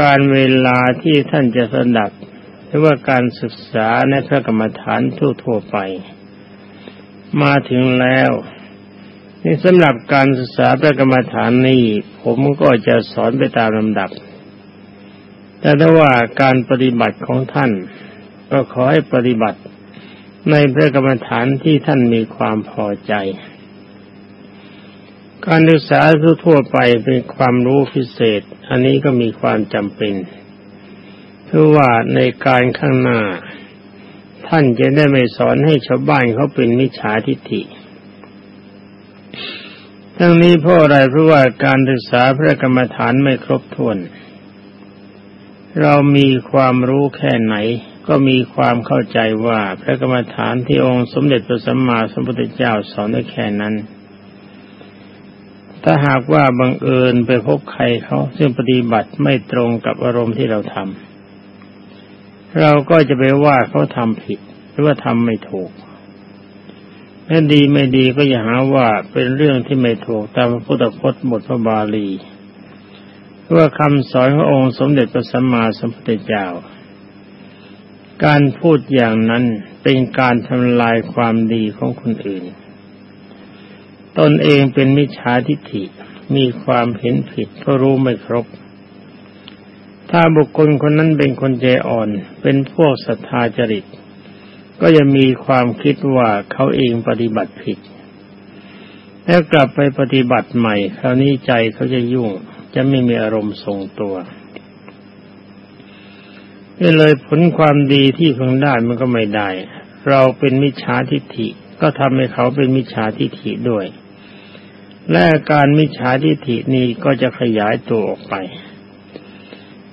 การเวลาที่ท่านจะสดับหรือว่าการศึกษาในพระกรรมฐานทั่วๆไป มาถึงแล้วในสำหรับการศึกษาพระกรรมฐานนี้ผมก็จะสอนไปตามลำดับ แต่ถ้าว่าการปฏิบัติของท่าน ก็ขอให้ปฏิบัติในพระกรรมฐานที่ท่านมีความพอใจ การศึกษาทั่วไปเป็นความรู้พิเศษ อันนี้ก็มีความจำเป็นเพราะว่าในการข้างหน้า ท่านจะได้ไม่สอนให้ชาวบ้านเขาเป็นมิจฉาทิฏฐิ ทั้งนี้เพราะอะไรเพราะว่าการศึกษาพระกรรมฐานไม่ครบถ้วน เรามีความรู้แค่ไหน ก็มีความเข้าใจว่าพระกรรมฐานที่องค์สมเด็จพระสัมมาสัมพุทธเจ้าสอนได้แค่นั้น ถ้าหากว่าบังเอิญไปพบใครเขาซึ่งปฏิบัติไม่ตรงกับอารมณ์ที่เราทำเราก็จะไปว่าเขาทำผิด หรือว่าทำไม่ถูกถ้ดีไม่ดีก็อย่าหาว่าเป็นเรื่องที่ไม่ถูกตามพระพุทธพจน์บทพระบาลีว่าคำสอนขององค์สมเด็จพระสัมมาสัมพุทธเจ้า การพูดอย่างนั้นเป็นการทำลายความดีของคนอื่น ตนเองเป็นมิจฉาทิฏฐิมีความเห็นผิดก็รู้ไม่ครบ ถ้าบุคคลคนนั้นเป็นคนใจอ่อน เป็นพวกศรัทธาจริต ก็จะมีความคิดว่าเขาเองปฏิบัติผิด แล้วกลับไปปฏิบัติใหม่ คราวนี้ใจเขาจะยุ่ง จะไม่มีอารมณ์ทรงตัวนี่เลยผลความดีที่เพิ่งได้มันก็ไม่ได้ เราเป็นมิจฉาทิฏฐิก็ทำให้เขาเป็นมิจฉาทิฏฐิด้วย และการมิจฉาทิฏฐินี้ก็จะขยายตัวออกไป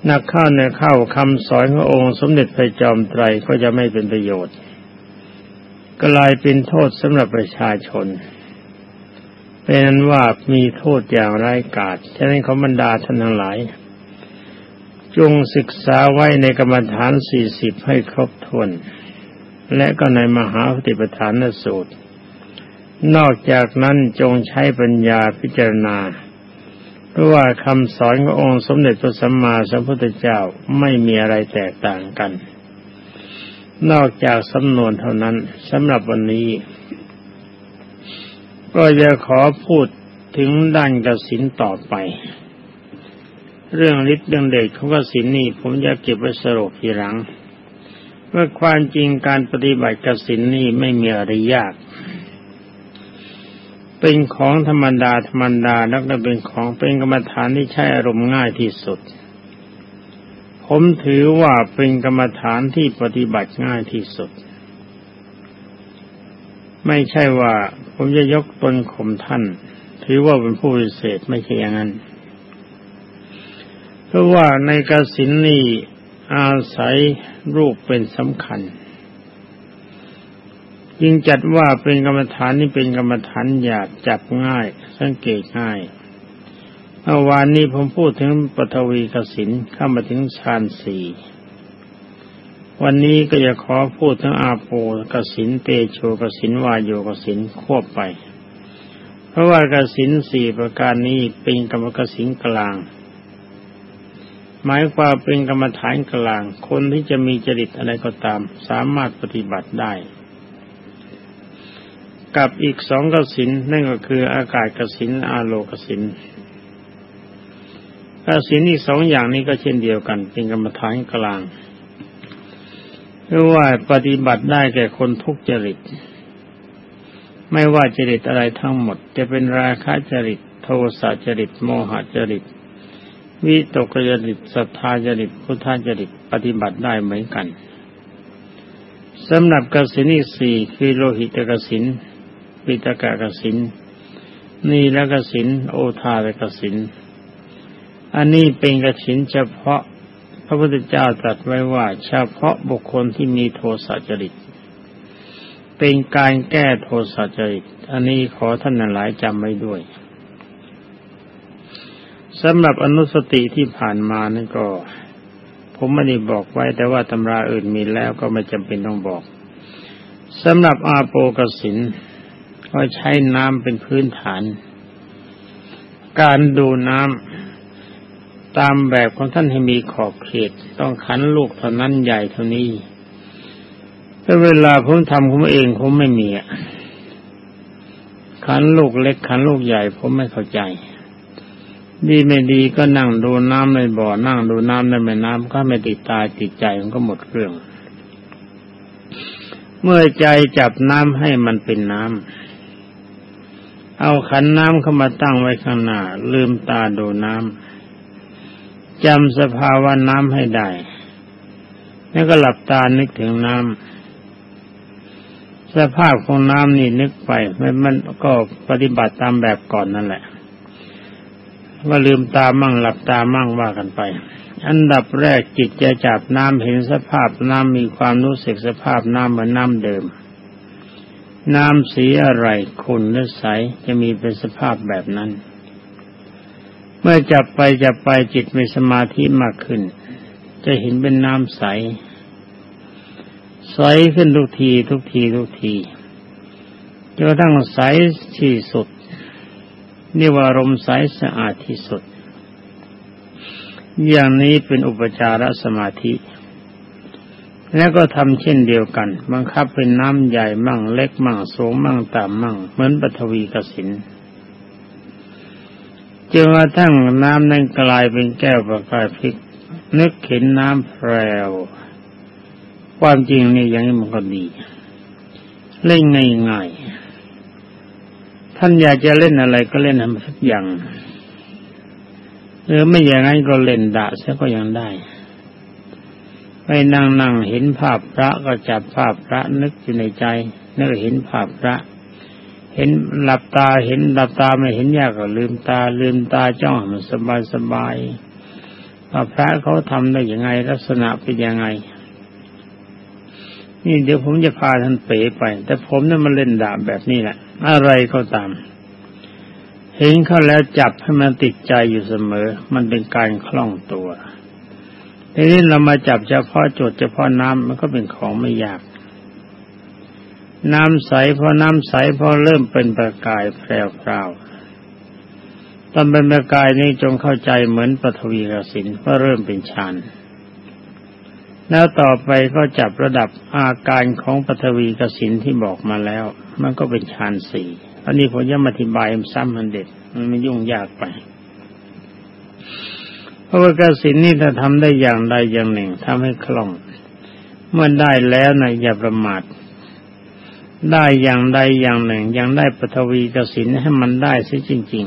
นักเข้าในเข้าคำสอนขององค์สมเด็จพระจอมไตรก็จะไม่เป็นประโยชน์ กลายเป็นโทษสำหรับประชาชน เป็นนั้นว่ามีโทษอย่างร้ายกาจฉะนั้นเขาบรรดาท่านทั้งหลาย จงศึกษาไว้ในกรรมฐานสี่สิบให้ครบถ้วน และก็ในมหาปฏิปทานสูตร นอกจากนั้นจงใช้ปัญญาพิจารณา เพราะว่าคำสอนขององค์สมเด็จพระสัมมาสัมพุทธเจ้าไม่มีอะไรแตกต่างกัน นอกจากสำนวนเท่านั้นสำหรับวันนี้ ก็จะขอพูดถึงด้านกสินต่อไป เรื่องฤทธิ์เรื่องเดชของกสินนี่ผมจะเก็บไว้สรุปทีหลังว่าความจริงการปฏิบัติกสินนี่ไม่มีอะไรยาก เป็นของธรรมดาธรรมดาแล้วก็เป็นของเป็นกรรมฐานที่ใช้อารมณ์ง่ายที่สุด ผมถือว่าเป็นกรรมฐานที่ปฏิบัติง่ายที่สุด ไม่ใช่ว่าผมจะยกตนข่มท่าน ถือว่าเป็นผู้พิเศษไม่ใช่อย่างนั้น เพราะว่าในกสินนี่อาศัยรูปเป็นสำคัญ ยิ่งจัดว่าเป็นกรรมฐานนี่เป็นกรรมฐานหยาบจับง่าย สังเกตง่ายเมื่อวานนี้ผมพูดถึงปฐวีกสินเข้ามาถึงฌานสี่วันนี้ก็จะขอพูดถึงอาโปกสินเตโชกสินวายโยกสินควบไป เพราะว่ากสินสี่ประการนี้เป็นกรรมกสินกลาง หมายความเป็นกรรมฐานกลาง คนที่จะมีจริตอะไรก็ตาม สามารถปฏิบัติได้ กับอีกสองกสินนั่นก็คืออากาศกสินอาโลกสินกสินอีกสองอย่างนี้ก็เช่นเดียวกัน เป็นกรรมฐานกลางเพราะว่าปฏิบัติได้แก่คนทุกจริต ไม่ว่าจริตอะไรทั้งหมด จะเป็นราคะจริต โทสะจริต โมหจริต วิตกจริตศรัทธาจริตพุทธจริตปฏิบัติได้เหมือนกันสำหรับกสินีสี่คือโลหิตกสิน ปิตกะกสินนีและกสินโอทาและกสินอันนี้เป็นกสินเฉพาะพระพุทธเจ้าตรัสไว้ว่า เฉพาะบุคคลที่มีโทสะจริต เป็นการแก้โทสะจริต อันนี้ขอท่านหลายจำไว้ด้วยสำหรับอนุสติที่ผ่านมานั่นก็ ผมไม่ได้บอกไว้ แต่ว่าตำราอื่นมีแล้วก็ไม่จำเป็นต้องบอกสำหรับอาโปกสิน ก็ใช้น้ำเป็นพื้นฐาน การดูน้ำตามแบบของท่านให้มีขอบเขต ต้องขันลูกเท่านั้นใหญ่เท่านี้แต่เวลาผมทำผมเองผมไม่มีอะขันลูกเล็กขันลูกใหญ่ผมไม่เข้าใจ ดีไม่ดีก็นั่งดูน้ำในบ่อ นั่งดูน้ำในแม่น้ำก็ไม่ติดตาติดใจมันก็หมดเรื่อง เมื่อใจจับน้ำให้มันเป็นน้ำ เอาขันน้ำเข้ามาตั้งไว้ข้างหน้า ลืมตาดูน้ำจำสภาวะน้ำให้ได้ แล้วก็หลับตานึกถึงน้ำสภาพของน้ำนี่นึกไปมันมันก็ปฏิบัติตามแบบก่อนนั่นแหละ ว่าลืมตามั่งหลับตามั่งว่ากันไป อันดับแรกจิตจะจับน้ำเห็นสภาพน้ำมีความรู้สึกสภาพน้ำเหมือนน้ำเดิม น้ำสีอะไรขุ่นหรือใสจะมีเป็นสภาพแบบนั้น เมื่อจับไปจับไปจิตมีสมาธิมากขึ้น จะเห็นเป็นน้ำใส ใสขึ้นทุกทีทุกทีทุกทีจนกระทั่งใสที่สุดนี่ว่าลมใสสะอาดที่สุด อย่างนี้เป็นอุปจารสมาธิ แล้วก็ทำเช่นเดียวกัน บังคับเป็นน้ำใหญ่มั่งเล็กมั่งสูงมั่งต่ำมั่ง เหมือนปฐวีกสินจนกระทั่งน้ำนั้นกลายเป็นแก้วประกายพิก นึกเห็นน้ำแพรวความจริงนี่ย่างมันก็ดีเล่นง่ายๆท่านอยากจะเล่นอะไรก็เล่นทำสักอย่างหรือไม่อย่างนั้นก็เล่นดะซะก็ยังได้ ไปนั่งนั่งเห็นภาพพระก็จับภาพพระนึกอยู่ในใจนึกเห็นภาพพระ เห็นหลับตาเห็นหลับตาไม่เห็นยากก็ลืมตาลืมตาจ้องมันสบายสบายว่าพระเขาทำได้ยังไงลักษณะเป็นยังไง นี่เดี๋ยวผมจะพาท่านเป๋ไป แต่ผมเนี่ยมันเล่นดาบแบบนี้แหละ อะไรก็ตาม เห็นเขาแล้วจับให้มันติดใจอยู่เสมอ มันเป็นการคล่องตัว ทีนี้เรามาจับเฉพาะจุดเฉพาะน้ำมันก็เป็นของไม่ยาก น้ำใสพอน้ำใสพอเริ่มเป็นประกายแพรวๆตอนเป็นประกายนี้จงเข้าใจเหมือนปฐวีกสินว่าเริ่มเป็นฌานแล้วต่อไปก็จับระดับอาการของปฐวีกสินที่บอกมาแล้ว มันก็เป็นฌานสี่อันนี้ผมจะมาอธิบายซ้ำมันเด็ด มันไม่ยุ่งยากไป ราะว่ากสินนี่ถ้าทำได้อย่างใดอย่างหนึ่งทำให้คล่อง เมื่อได้แล้วนะอย่าประมาทได้อย่างใดอย่างหนึ่ง ยังได้ปฐวีกสินให้มันได้ซิจริง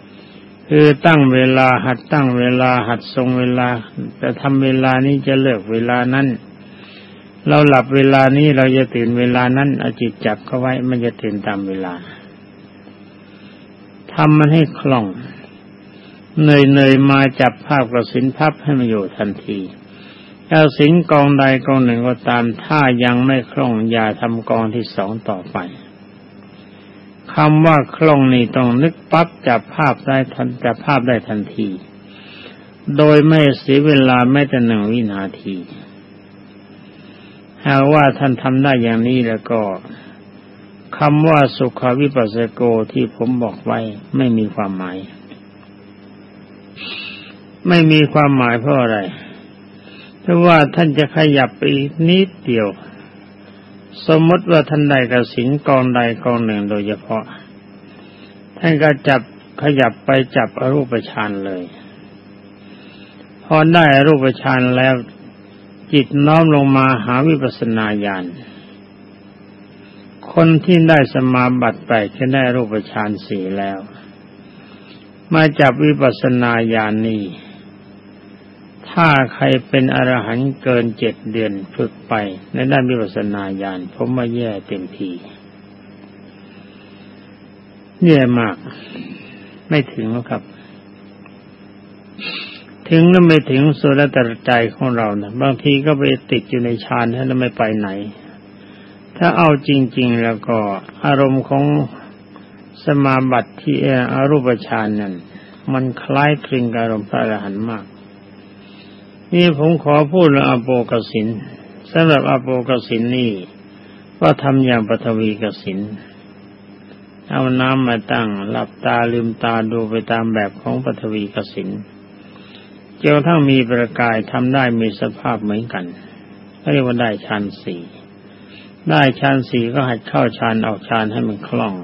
ๆ คือตั้งเวลาหัดตั้งเวลาหัดทรงเวลาแต่ทำเวลานี้จะเลิกเวลานั้น เราหลับเวลานี้เราจะตื่นเวลานั้นเอาจิตจับเข้าไว้มันจะตื่นตามเวลาทำมันให้คล่อง เนยเนยมาจับภาพกระสินพับให้มันอยู่ทันทีแล้วสิงกองใดกองหนึ่งก็ตามถ้ายังไม่คล่องอย่าทำกองที่สองต่อไปคำว่าคล่องนี่ต้องนึกปั๊บจับภาพได้ทันจับภาพได้ทันที โดยไม่เสียเวลาแม้แต่หนึ่งวินาทีหากว่าท่านทำได้อย่างนี้แล้วก็คำว่าสุขวิปัสสโกที่ผมบอกไว้ไม่มีความหมาย ไม่มีความหมายเพราะอะไร เพราะว่าท่านจะขยับไปนิดเดียว สมมติว่าท่านใดกับสิงกองใดกองหนึ่งโดยเฉพาะ ท่านก็จับขยับไปจับอรูปฌานเลย พอได้อรูปฌานแล้วจิตน้อมลงมาหาวิปัสสนาญาณ คนที่ได้สมาบัติไปจะได้รูปฌานสี่แล้ว มาจับวิปัสสนาญาณนี้ ถ้าใครเป็นอรหันต์เกินเจ็ดเดือนฝึกไปในด้านวิปัสสนาญาณผมมาแย่เต็มทีแย่มาก ไม่ถึงแล้วครับ ถึงแล้วไม่ถึงส่วนแต่ใจของเรานะบางทีก็ไปติดอยู่ในฌานแล้วไม่ไปไหน ถ้าเอาจริง ๆ แล้วก็อารมณ์ของสมาบัติที่อรูปฌานนั้นมันคล้ายคลึงกับอารมณ์พระอรหันต์มาก นี่ผมขอพูดเรื่องอโปกสินสำหรับอโปกสินนี่ว่าทำอย่างปฐวีกสินเอาน้ำมาตั้ง หลับตาลืมตาดูไปตามแบบของปฐวีกสินจนกระทั่งมีประกายทำได้มีสภาพเหมือนกันเรียกว่าได้ฌานสี่ได้ฌานสี่ก็หัดเข้าฌานออกฌานให้มันคล่อง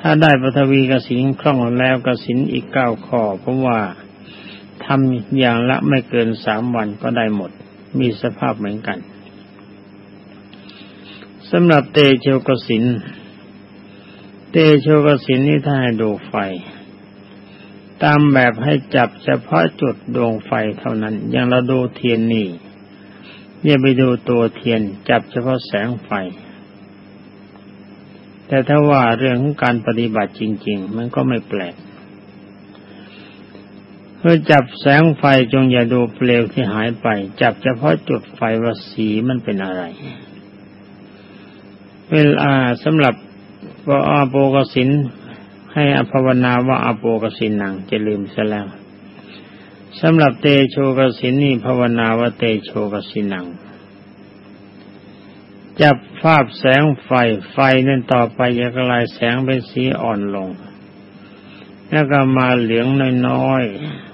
ถ้าได้ปฐวีกสินคล่องแล้วกสินอีกเก้าข้อเพราะว่า ทำอย่างละไม่เกินสามวันก็ได้หมด มีสภาพเหมือนกันสำหรับเตโชกสิน เตโชกสินนี่ถ้าให้ดูไฟ ตามแบบให้จับเฉพาะจุดดวงไฟเท่านั้น อย่างเราดูเทียนนี่เนี่ยไปดูตัวเทียนจับเฉพาะแสงไฟ แต่ถ้าว่าเรื่องของการปฏิบัติจริง ๆ มันก็ไม่แปลก เพื่อจับแสงไฟจงอย่าดูเปลวที่หายไป จับเฉพาะจุดไฟว่าสีมันเป็นอะไร เวลาสำหรับว่าอาโปกสินให้อภาวนาว่าอาโปกสินนังจะลืมซะแล้วสำหรับเตโชกสินนี่ภาวนาว่าเตโชกสินังจับภาพแสงไฟไฟนั่นต่อไปจะกลายแสงเป็นสีอ่อนลง แล้วก็มาเหลืองน้อยๆ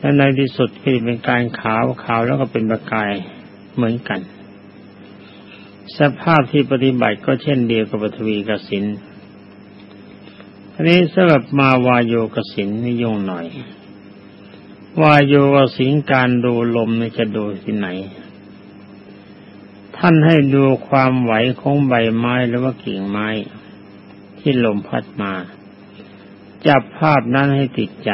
และในที่สุดก็เป็นการขาวขาวแล้วก็เป็นประกายเหมือนกัน สภาพที่ปฏิบัติก็เช่นเดียวกับปฐวีกสินอันนี้สำหรับมาวายโยกสินนี่ยุ่งหน่อย วายโยกสิงการดูลมจะดูที่ไหน ท่านให้ดูความไหวของใบไม้หรือว่ากิ่งไม้ ที่ลมพัดมา จับภาพนั้นให้ติดใจ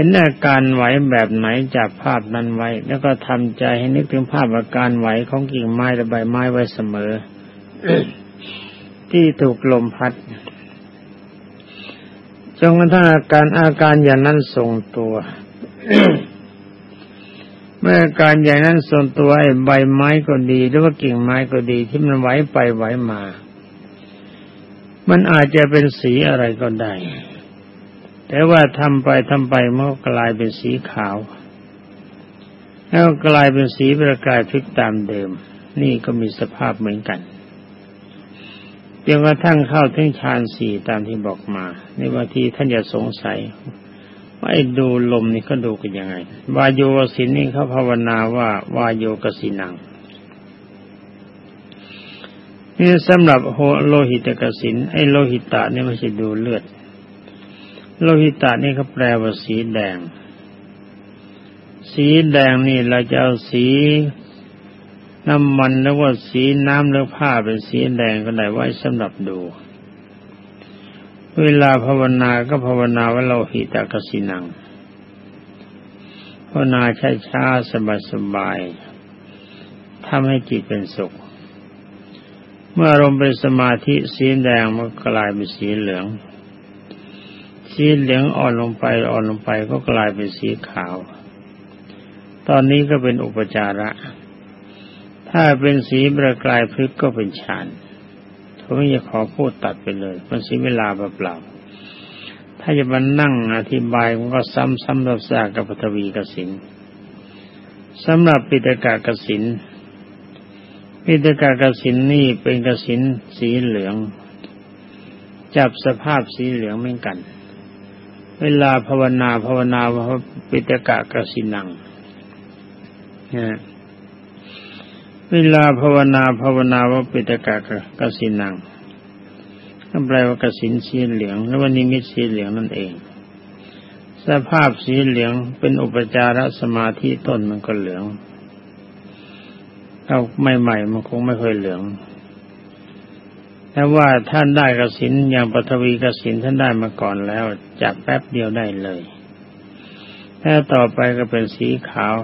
ห็นอาการไหวแบบไหนจับภาพนั้นไว้ แล้วก็ทำใจให้นึกถึงภาพอาการไหวของกิ่งไม้และใบไม้ไว้เสมอ ที่ถูกลมพัดจนกระทั่งอาการอาการอย่างนั้นทรงตัว เมื่ออาการอย่างนั้นทรงตัวไอ้ใบไม้ก็ดี หรือว่ากิ่งไม้ก็ดีที่มันไหวไปไหวมา มันอาจจะเป็นสีอะไรก็ได้ แต่ว่าทำไปทำไปมันก็กลายเป็นสีขาว แล้วกลายเป็นสีประกายพลิกตามเดิม นี่ก็มีสภาพเหมือนกันจนกระทั่งเข้าถึงฌานสี่ตามที่บอกมา ในวันที่ท่านอย่าสงสัยว่าไอ้ดูลมนี่เขาดูกันยังไง วายโยกสินนี่เขาภาวนาว่าวายโยกสินังนี่สำหรับโลหิตกสินไอ้โลหิตะนี่ไม่ใช่ดูเลือด โลหิตะนี่เขาแปลว่าสีแดง สีแดงนี่เราจะเอาสีน้ำมันแล้วว่าสีน้ำหรือผ้าเป็นสีแดงก็ได้ไว้สำหรับดู เวลาภาวนาก็ภาวนาว่าเราหิตากสินังภาวนาช้าช้าสบายสบายทำให้จิตเป็นสุข เมื่ออารมณ์เป็นสมาธิสีแดงมันกลายเป็นสีเหลือง สีเหลืองอ่อนลงไปอ่อนลงไปก็กลายเป็นสีขาว ตอนนี้ก็เป็นอุปจาระ ถ้าเป็นสีประกายพลึกก็เป็นฌานผมจะขอพูดตัดไปเลยมันเสียเวลาเปล่าๆถ้าจะมานั่งอธิบายมันก็ซ้ำซ้ำรับซากกับปฐวีกสินสำหรับปิตกากสินปิตกากสินนี่เป็นกสินสีเหลือง จับสภาพสีเหลืองเหมือนกัน เวลาภาวนาภาวนาว่าปิตกากสินังเวลาภาวนาภาวนาว่าปิตกะกสินังก็แปลว่ากสินสีเหลืองแล้ววันนิมิตสีเหลืองนั่นเอง สภาพสีเหลืองเป็นอุปจารสมาธิต้นมันก็เหลืองเอาใหม่ๆมันคงไม่ค่อยเหลือง แต่ว่าท่านได้กสินอย่างปฐวีกสินท่านได้มาก่อนแล้วจับแป๊บเดียวได้เลยถ้าต่อไปก็เป็นสีขาว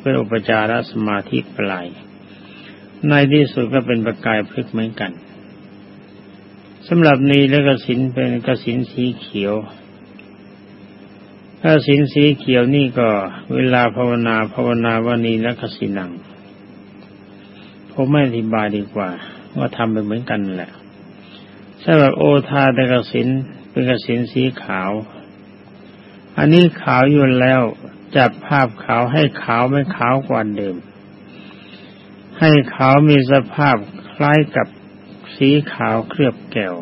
เป็นอุปจารสมาธิปลายในที่สุดก็เป็นประกายพลึกเหมือนกันสำหรับนี้แล้วกสินเป็นกสินสีเขียวถ้าสินสีเขียวนี่ก็เวลาภาวนาภาวนาวันนีแล้วกสินังผมไม่อธิบายดีกว่าว่าทำไปเหมือนกันแหละ สำหรับโอทาตกสินเป็นกสินสีขาว อันนี้ขาวอยู่แล้วจับภาพขาวให้ขาวไม่ขาวกว่าเดิม ให้ขาวมีสภาพคล้ายกับสีขาวเคลือบแก้ว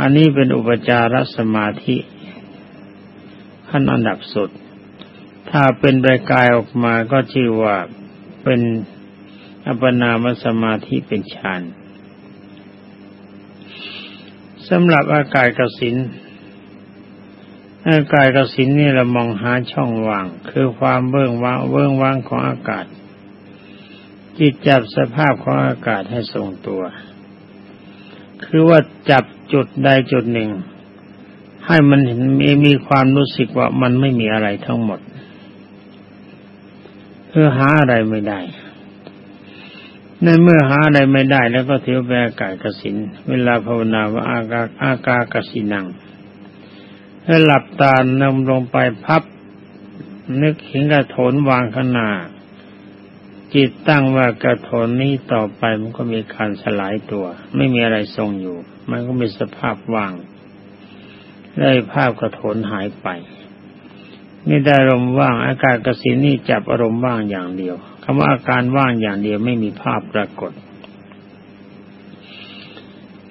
อันนี้เป็นอุปจารสมาธิขั้นอันดับสุด ถ้าเป็นประกายออกมาก็ชื่อว่าเป็นอัปปนามสมาธิเป็นฌาน สำหรับอากาศกสินอากาศกสินนี่เรามองหาช่องว่าง คือความเบื้องว่างเบื้องว่างของอากาศ จิตจับสภาพของอากาศให้ทรงตัว คือว่าจับจุดใดจุดหนึ่ง ให้มันเห็นมีมีความรู้สึกว่ามันไม่มีอะไรทั้งหมดคือหาอะไรไม่ได้ ในเมื่อหาอะไรไม่ได้แล้วก็ถือเป็นอากาศกสิน เวลาภาวนาว่าอากาอากากสินังให้หลับตานำลงไปพับ นึกเห็นกระโถนวางขนาจิตตั้งว่ากระโถนนี้ต่อไปมันก็มีการสลายตัว ไม่มีอะไรทรงอยู่ มันก็มีสภาพว่างได้ภาพกระโถนหายไปนี่ได้อารมณ์ว่างอากาศกสินนี่จับอารมณ์ว่างอย่างเดียว คำว่าอาการว่างอย่างเดียวไม่มีภาพปรากฏ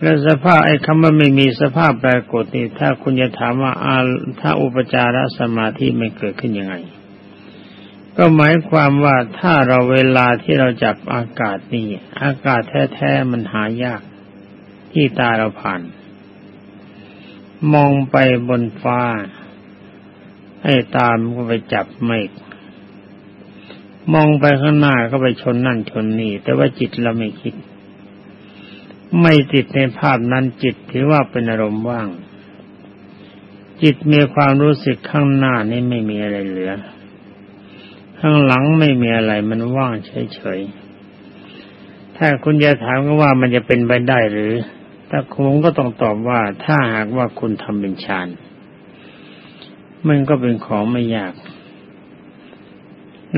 และสภาพไอ้คำว่าไม่มีสภาพปรากฏนี่ถ้าคุณจะถามว่าอาถ้าอุปจารสมาธิไม่เกิดขึ้นยังไง ก็หมายความว่าถ้าเราเวลาที่เราจับอากาศนี่อากาศแท้ๆมันหายาก ที่ตาเราผ่าน มองไปบนฟ้า ให้ตามก็ไปจับเมฆ มองไปข้างหน้าก็ไปชนนั่นชนนี่ แต่ว่าจิตเราไม่คิด ไม่ติดในภาพนั้นจิตถือว่าเป็นอารมณ์ว่าง จิตมีความรู้สึกข้างหน้านี่ไม่มีอะไรเหลือ ข้างหลังไม่มีอะไรมันว่างเฉยๆถ้าคุณจะถามก็ว่ามันจะเป็นไปได้หรือแต่คงก็ต้องตอบว่าถ้าหากว่าคุณทำเป็นฌานมันก็เป็นของไม่ยาก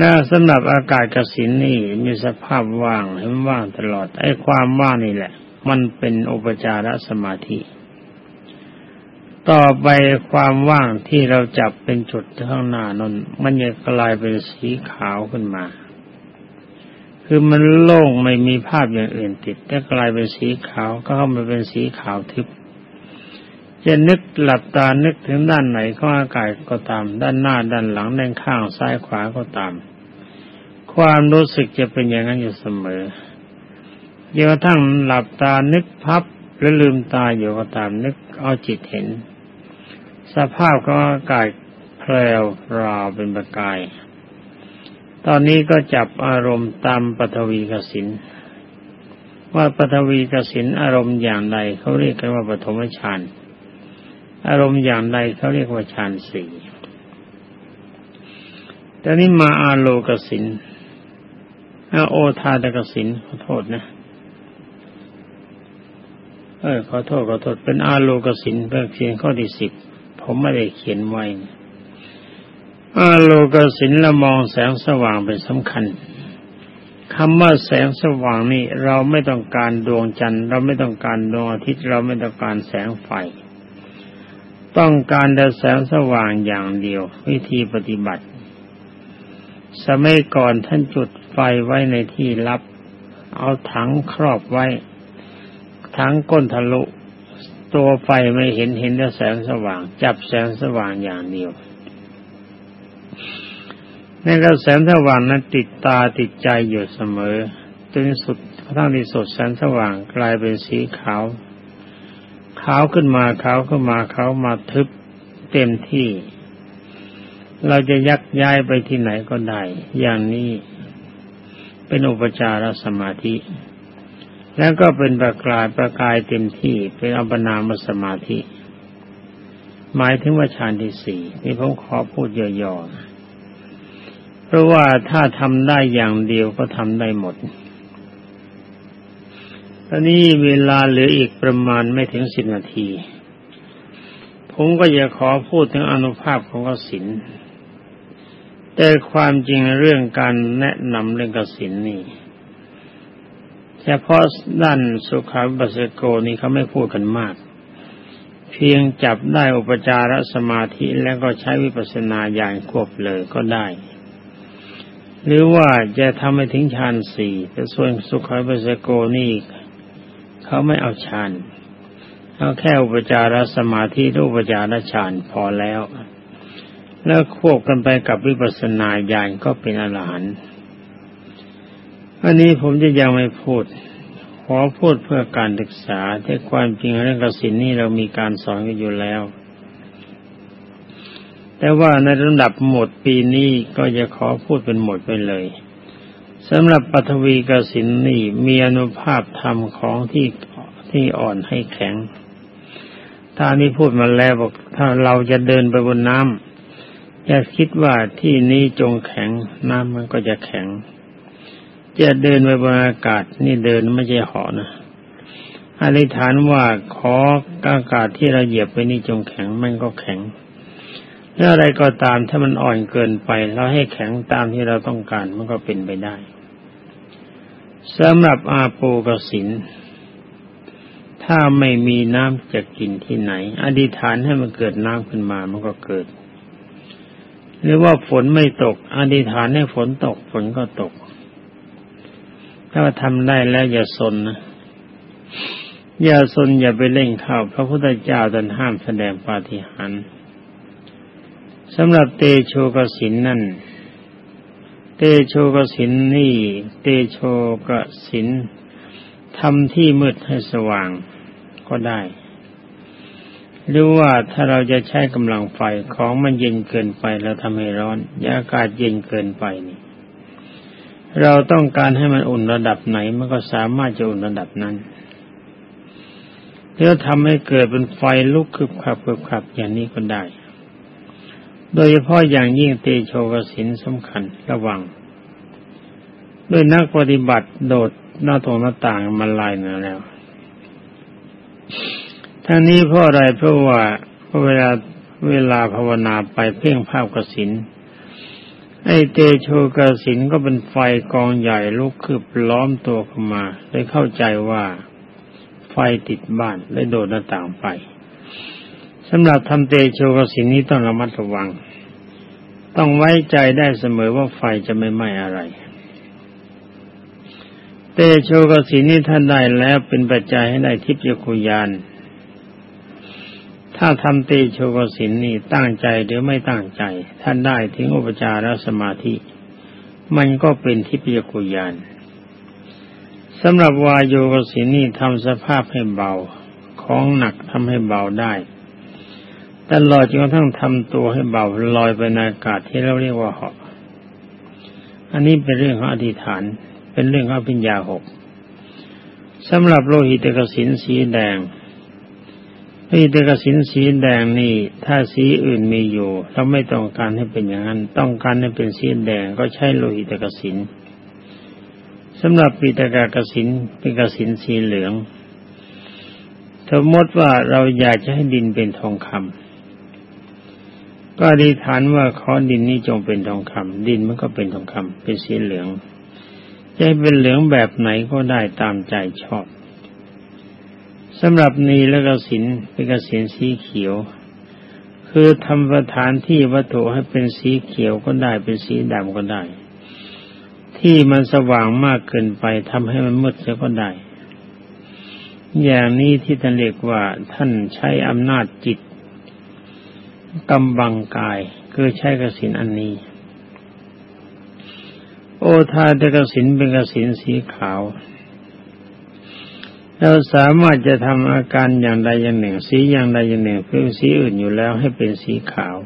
แล้วสำหรับอากาศกสินนี่มีสภาพว่างเห็นว่างตลอด ไอ้ความว่างนี่แหละ มันเป็นอุปจารสมาธิ ต่อไปความว่างที่เราจับเป็นจุดข้างหน้านนมันจะกลายเป็นสีขาวขึ้นมา คือมันโล่งไม่มีภาพอย่างอื่นติดแต่กลายเป็นสีขาวก็เข้ามาเป็นสีขาวทึบจะนึกหลับตานึกถึงด้านไหนของอากาศก็ตาม ด้านหน้าด้านหลังด้านข้างซ้ายขวาก็ตาม ความรู้สึกจะเป็นอย่างนั้นอยู่เสมอเดี๋ยวทั้งหลับตานึกพับหรือลืมตาอยู่ก็ตามนึกเอาจิตเห็น สภาพของอากาศแพรวราวเป็นประกาย ตอนนี้ก็จับอารมณ์ตามปฐวีกสินว่าปฐวีกสินอารมณ์อย่างใดเขาเรียกกันว่าปฐมฌานอารมณ์อย่างใดเขาเรียกว่าฌานสี่แต่นี้มาอาโลกสิน โอทาตกสินขอโทษนะ เออขอโทษขอโทษ เป็นอาโลกสินเป็นเพียงข้อที่สิบผมไม่ได้เขียนไว้อาโลกสินละมองแสงสว่างเป็นสำคัญคำว่าแสงสว่างนี่เราไม่ต้องการดวงจันทร์เราไม่ต้องการดวงอาทิตย์เราไม่ต้องการแสงไฟ ต้องการแต่แสงสว่างอย่างเดียว วิธีปฏิบัติ สมัยก่อนท่านจุด ไฟไว้ในที่ลับ เอาถังครอบไว้ ถังก้นทะลุ ตัวไฟไม่เห็นเห็นแต่แสงสว่าง จับแสงสว่างอย่างเดียวในกระแสงสว่างนั้นติดตาติดใจอยู่เสมอจนสุดกระทั่งที่สุดแสงสว่างกลายเป็นสีขาว ขาวขึ้นมาขาวขึ้นมาขาวมาทึบเต็มที่ เราจะยักย้ายไปที่ไหนก็ได้ อย่างนี้ เป็นอุปจารสมาธิ แล้วก็เป็นประกายประกายเต็มที่เป็นอัปนามสมาธิ หมายถึงว่าฌานที่สี่นี่ผมขอพูดย่อๆเพราะว่าถ้าทำได้อย่างเดียวก็ทำได้หมดตอนนี้เวลาเหลืออีกประมาณไม่ถึงสิบนาที ผมก็จะขอพูดถึงอนุภาพของกสิน แต่ความจริงเรื่องการแนะนำเรื่องกสินนี่เฉพาะด้านสุขาบัสโกนี่เขาไม่พูดกันมาก เพียงจับได้อุปจารสมาธิแล้วก็ใช้วิปัสสนาอย่างควบเลยก็ได้ หรือว่าจะทำให้ถึงฌานสี่แต่ส่วนสุขาบัสโกนี่เขาไม่เอาฌานเอาแค่อุปจารสมาธิรูปจารฌานพอแล้ว แล้วควบกันไปกับวิปัสสนาญาณก็เป็นอรหันต์อันนี้ผมจะยังไม่พูด ขอพูดเพื่อการศึกษาที่ความจริงเรื่องกสินนี่เรามีการสอนกันอยู่แล้ว แต่ว่าในระดับหมดปีนี้ก็จะขอพูดเป็นหมดไปเลยสำหรับปฐวีกสินนี่มีอนุภาพธรรมของที่ที่อ่อนให้แข็ง ถ้านี้พูดมาแล้วบอกถ้าเราจะเดินไปบนน้ำ อย่าคิดว่าที่นี้จงแข็งน้ำมันก็จะแข็ง จะเดินไปบนอากาศนี่เดินไม่ใช่หอนะอธิษฐานว่าขออากาศที่เราเหยียบไปนี่จงแข็งมันก็แข็งแล้วอะไรก็ตามถ้ามันอ่อนเกินไปเราให้แข็งตามที่เราต้องการมันก็เป็นไปได้สำหรับอาโปกสิน ถ้าไม่มีน้ำจะกินที่ไหน อธิษฐานให้มันเกิดน้ำขึ้นมามันก็เกิด หรือว่าฝนไม่ตกอธิษฐานให้ฝนตกฝนก็ตก ถ้าทำได้แล้วอย่าสนนะอย่าสนอย่าไปเล่งข้าวพระพุทธเจ้าท่านห้ามแสดงปาฏิหาริย์สำหรับเตโชกสินนั่น เตโชกสินนี่ เตโชกสินทำที่มืดให้สว่างก็ได้ หรือว่าถ้าเราจะใช้กำลังไฟของมันเย็นเกินไปเราทำให้ร้อนยอากาศเย็นเกินไปนี่ เราต้องการให้มันอุ่นระดับไหนมันก็สามารถจะอุ่นระดับนั้นแล้วทำให้เกิดเป็นไฟลุกคึบขับคึบขับอย่างนี้ก็ได้ โดยเฉพาะอย่างยิ่งเตโชกสินสำคัญระวัง ด้วยนักปฏิบัติโดดหน้าตรงหน้าต่างมันลายเนาแล้ว ทั้งนี้เพราะอะไรเพราะว่าเวลาเวลาภาวนาไปเพ่งภาพกสินไอเตโชกสินก็เป็นไฟกองใหญ่ลุกคืบล้อมตัวเข้ามาเลยเข้าใจว่าไฟติดบ้านเลยโดดหน้าต่างไปสำหรับทำเตโชกสินนี้ต้องระมัดระวัง ต้องไว้ใจได้เสมอว่าไฟจะไม่ไหม้อะไร เตโชกสินนี้ท่านได้แล้วเป็นปัจจัยให้ได้ทิพยคุยาน ถ้าทำเตโชกสินนี้ตั้งใจหรือไม่ตั้งใจ ท่านได้ถึงอุปจารสมาธิ มันก็เป็นทิพยคุยานสำหรับวายโยกสินนี้ทำสภาพให้เบา ของหนักทำให้เบาได้ตลอดจนกระทั่งทำตัวให้เบาลอยไปในอากาศที่เราเรียกว่าเหาะอันนี้เป็นเรื่องของอธิษฐาน เป็นเรื่องของปัญญาหกสำหรับโลหิตกสินสีแดง โลหิตกสินสีแดงนี่ ถ้าสีอื่นมีอยู่เราไม่ต้องการให้เป็นอย่างนั้น ต้องการให้เป็นสีแดงก็ใช้โลหิตกสินสำหรับปีตกากสินเป็นกสินสีเหลืองสมมติว่าเราอยากจะให้ดินเป็นทองคำก็อธิษฐานว่าขอดินนี้จงเป็นทองคำดินมันก็เป็นทองคำเป็นสีเหลืองจะเป็นเหลืองแบบไหนก็ได้ตามใจชอบ สำหรับนีและกสินเป็นกสินสีเขียว คือทำสถานที่วัตถุให้เป็นสีเขียวก็ได้เป็นสีดำก็ได้ ที่มันสว่างมากเกินไปทำให้มันมืดเสียก็ได้ อย่างนี้ที่ท่านเรียกว่าท่านใช้อำนาจจิตกำบังกายคือใช้กสินอันนี้ โอทาตกสินเป็นกสินสีขาว เราสามารถจะทำอาการอย่างใดอย่างหนึ่ง สีอย่างใดอย่างหนึ่งเพื่อสีอื่นอยู่แล้วให้เป็นสีขาว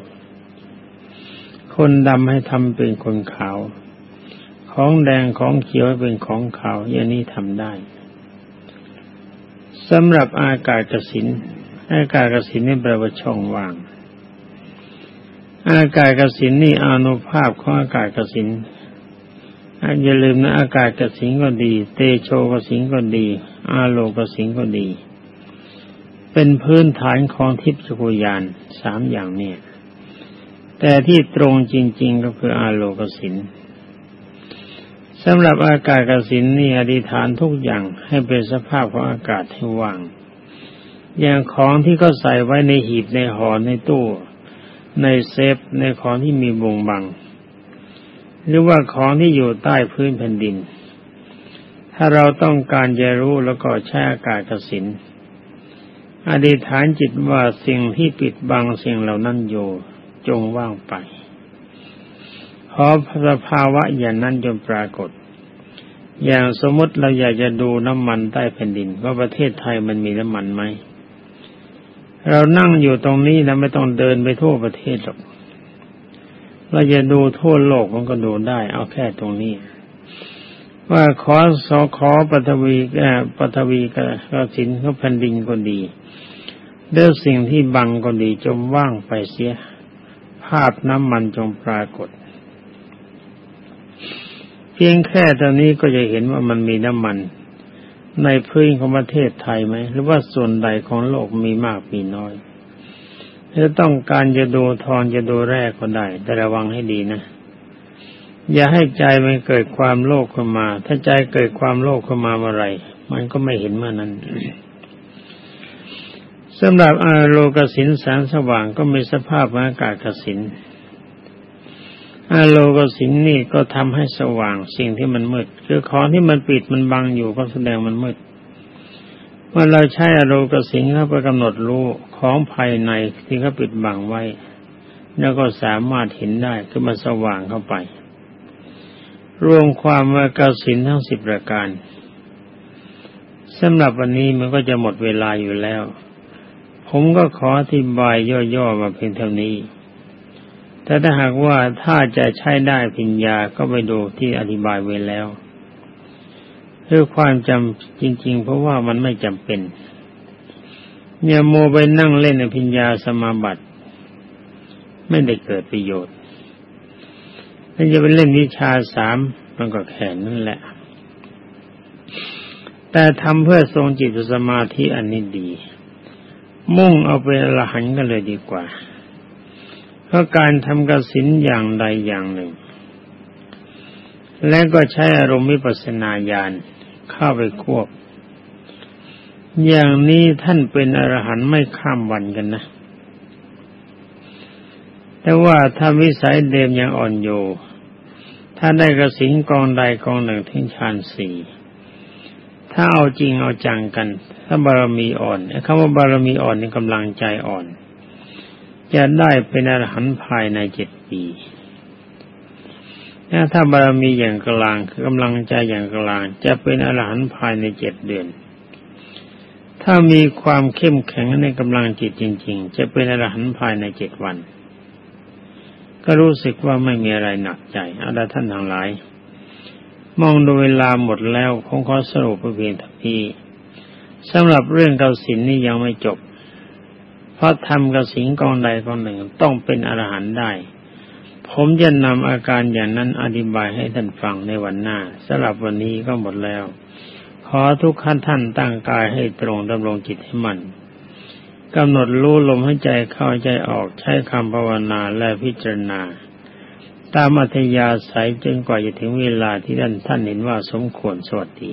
คนดำให้ทำเป็นคนขาว ของแดงของเขียวให้เป็นของขาวอย่างนี้ทำได้สำหรับอากาศกสินอากาศกสินนี่แปลว่าช่องว่าง อากาศกสินนี่อนุภาพของอากาศกสินอย่าลืมนะอากาศกสินก็ดี เตโชกสินก็ดี อาโลกสินก็ดี เป็นพื้นฐานของทิพยจักรยานสามอย่างเนี่ยแต่ที่ตรงจริง ๆ ก็คืออาโลกสินสำหรับอากาศกสินนี่อธิษฐานทุกอย่างให้เป็นสภาพของอากาศที่ว่าง อย่างของที่เขาใส่ไว้ในหีบในห่อในตู้ ในเซฟในของที่มีวงบัง หรือว่าของที่อยู่ใต้พื้นแผ่นดิน ถ้าเราต้องการจะรู้แล้วก็ใช้อากาศกสินอธิษฐานจิตว่าสิ่งที่ปิดบังสิ่งเหล่านั้นอยู่ จงว่างไป ขอสภาวะอย่างนั้นจงปรากฏ อย่างสมมติเราอยากจะดูน้ำมันใต้แผ่นดิน ว่าประเทศไทยมันมีน้ำมันไหม เรานั่งอยู่ตรงนี้นะไม่ต้องเดินไปทั่วประเทศหรอกเราจะดูทั่วโลกมันก็ดูได้ เอาแค่ตรงนี้ ว่าขอสอขอปฐวีก่ปฐวีกระสินเขาแผ่นดินก็ดีเดิมสิ่งที่บังก็ดีจงว่างไปเสีย ภาพน้ำมันจงปรากฏ เพียงแค่ตอนนี้ก็จะเห็นว่ามันมีน้ำมัน ในพื้นของประเทศไทยไหม หรือว่าส่วนใดของโลกมีมากมีน้อยถ้าต้องการจะดูทองจะดูแร่ก็ได้ แต่ระวังให้ดีนะ อย่าให้ใจมันเกิดความโลภขึ้นมา ถ้าใจเกิดความโลภขึ้นมาเมื่อไรมันก็ไม่เห็นเมื่อนั้นสำหรับอาโลกสินแสงสว่างก็มีสภาพอากาศกสินอาโลกสินนี่ก็ทำให้สว่างสิ่งที่มันมืดคือของที่มันปิดมันบังอยู่ก็แสดงมันมืดเมื่อเราใช้อาโลกสินเข้าไปกำหนดรู้ของภายในที่เขาปิดบังไว้ แล้วก็สามารถเห็นได้คือมันสว่างเข้าไป รวมความว่ากสินทั้งสิบประการสำหรับวันนี้มันก็จะหมดเวลาอยู่แล้ว ผมก็ขออธิบายย่อๆมาเพียงเท่านี้ แต่ถ้าหากว่าถ้าจะใช้ได้พิญญาก็ไปดูที่อธิบายไว้แล้วเพื่อความจำจริง ๆ เพราะว่ามันไม่จำเป็นเนี่ยโมไปนั่งเล่นในพิญญาสมาบัติ ไม่ได้เกิดประโยชน์ ถ้าจะไปเล่นวิชาสามมันก็แค่นั่นแหละ แต่ทำเพื่อทรงจิตสมาธิอันนี้ดี มุ่งเอาเป็นอรหันกันเลยดีกว่า เพราะการทำกสินอย่างใดอย่างหนึ่ง และก็ใช้อารมณ์วิปัสนาญาณเข้าไปควบ อย่างนี้ท่านเป็นอรหันต์ไม่ข้ามวันกันนะแต่ว่าถ้าวิสัยเดิมยังอ่อนโย ถ้าได้กระสินกองใดกองหนึ่งทิ้งฌานสี่ถ้าเอาจริงเอาจังกัน ถ้าบารมีอ่อนคำว่าบารมีอ่อนนี่กำลังใจอ่อน จะได้เป็นอรหันต์ภายในเจ็ดปีถ้าบารมีอย่างกลางคือกำลังใจอย่างกลาง จะเป็นอรหันต์ภายในเจ็ดเดือน ถ้ามีความเข้มแข็งในกำลังจิตจริง ๆ จะเป็นอรหันต์ภายในเจ็ดวัน ก็รู้สึกว่าไม่มีอะไรหนักใจเอาละท่านทั้งหลาย มองดูเวลาหมดแล้วคงขอสรุปเพียงเท่านี้สำหรับเรื่องเกาสินนี่ยังไม่จบ เพราะทำกับสิ่งกองใดกองหนึ่งต้องเป็นอรหันต์ได้ ผมจะนำอาการอย่างนั้นอธิบายให้ท่านฟังในวันหน้าสำหรับวันนี้ก็หมดแล้ว ขอทุกขั้นท่านตั้งกายให้ตรงดำรงจิตให้มัน กำหนดรู้ลมหายใจเข้าใจออกใช้คำภาวนาและพิจารณา ตามอัธยาศัยจนกว่าจะถึงเวลาที่ท่านท่านเห็นว่าสมควรสวัสดี